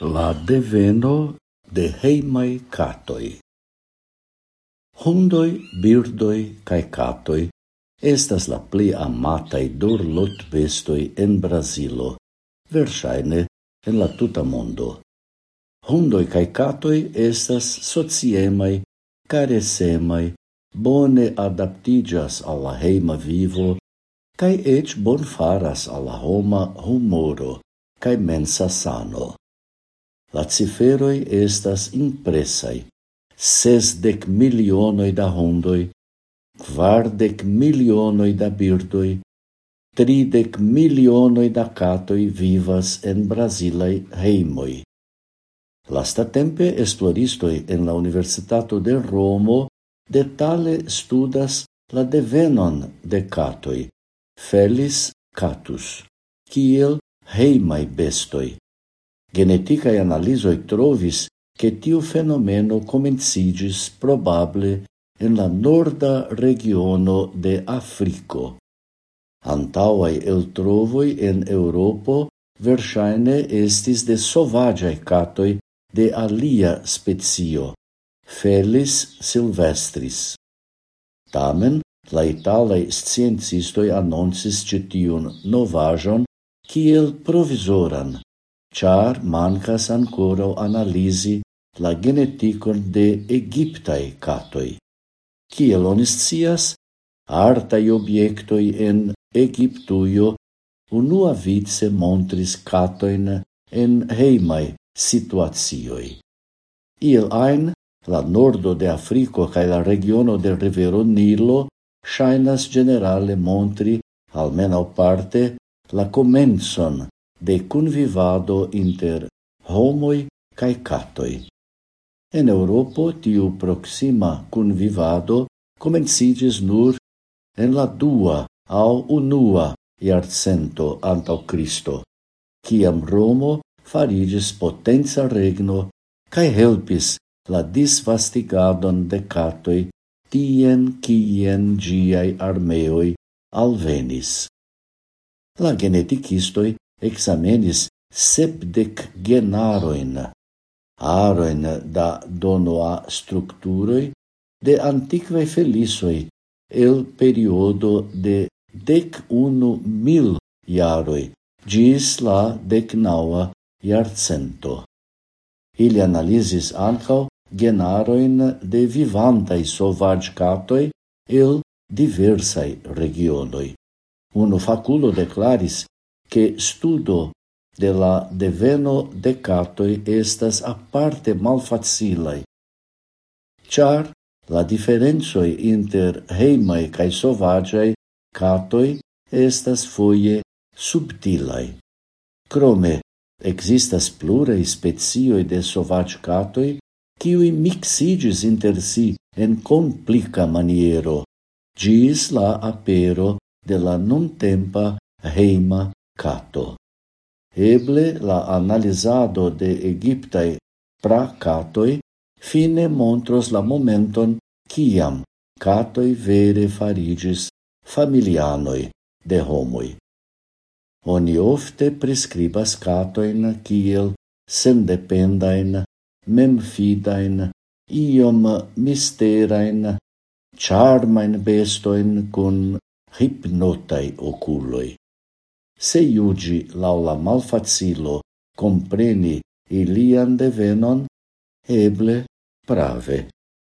La deveno de heimai catoi Hundoi, birdoi, cae catoi estas la pli amataj dur bestoi en Brazilo, versaine en la tuta mondo. Hundoi cae catoi estas sociemai, caresemai, bone adaptigas alla heima vivo cae ec bonfaras faras alla homa humoro cae mensa sano. La ciferoi estas impresai. Sesdec milionoi da hondoi, quardec milionoi da birdoi, tridec milionoi da catoi vivas en Brasilai heimoi. Lastatempe esploristoi en la Universitato de Romo detale studas la devenon de catoi, felis catus, kiel heimai bestoi. Geneticae analizoi trovis che tiu fenomeno comencigis probable en la norda regiono de Africo. Antauai eltrovoi en Europo versaine estis de sovagiae catoi de alia spezio, Felis silvestris. Tamen, la italai sciencistoi annonsis citiun novajon kiel provisoran, char mancas ancora analizi la geneticon de egiptai catoi. Ciel oniscias, artai obiectoi en Egiptuio unua vice montris catoin en heimai situatioi. Il ein, la nordo de Africo cae la regiono del rivero Nilo shainas generale montri, almenau parte, la comenson de convivado inter homoi cae catoi. En Europo tiu proxima convivado komenciĝis nur en la dua au unua iarcento antau Cristo, ciam Romo farigis potenza regno cae helpis la disvastigadon de catoi tien cien giai armeoi alvenis. La geneticistoi examenis sepdec genaroin, aroin da donoa structuroi de antiquae felisoi el periodo de dec unu mil iaroi, gis la dec naua iarcento. Ili analisis ancau genaroin de vivantai sovag catoi el diversai regionoi. Unu faculo declaris che studo de la deveno de catoi estas aparte malfacilai, char la differenzoi inter heimai cae sovagiai catoi estas foie subtilai. Crome, existas plurei spezioi de sovag catoi qui mixigis inter si en complica maniero, gis la apero de la non tempa heima cato. Eble la analizado de egiptai pra catoi fine montros la momenton kiam catoi vere farigis familianoi de homoi. Oni ofte prescribas catoin kiel sendependain, memfidain, iom misterain, charmain bestoin cun hipnotai oculoi se iugi laula malfacilo compreni ilian devenon, eble prave.